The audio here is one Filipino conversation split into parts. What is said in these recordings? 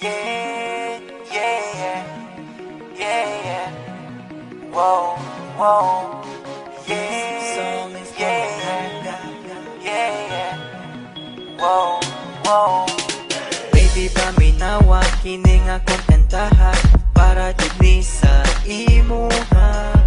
Yeah, yeah, yeah, yeah, yeah. Whoa, whoa. Yeah, yeah, yeah, yeah. Whoa, whoa. Baby, paminawa, kining akong kantaha para jud ni sa imuha.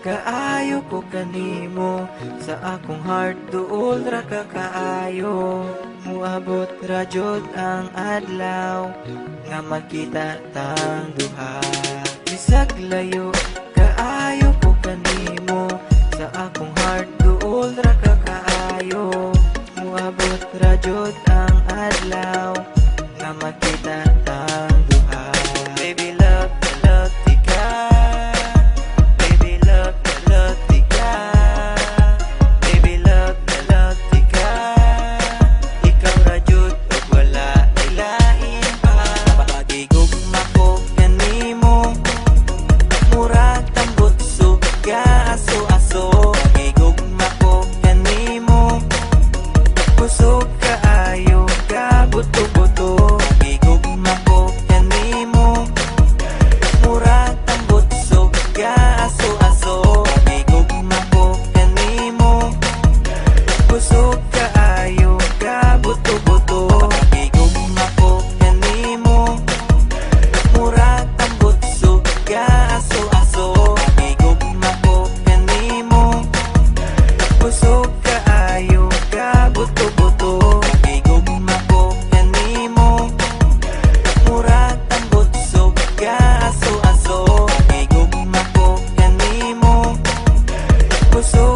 Kaayo ko kanimo Sa akong heart duol ra ka kaayo Muabot ra jud ang adlaw Nga makita tang duha. Bisag layo Kaayo ko kanimo Sa akong heart duol ra ka kaayo Muabot ra jud ang adlaw Nga makita so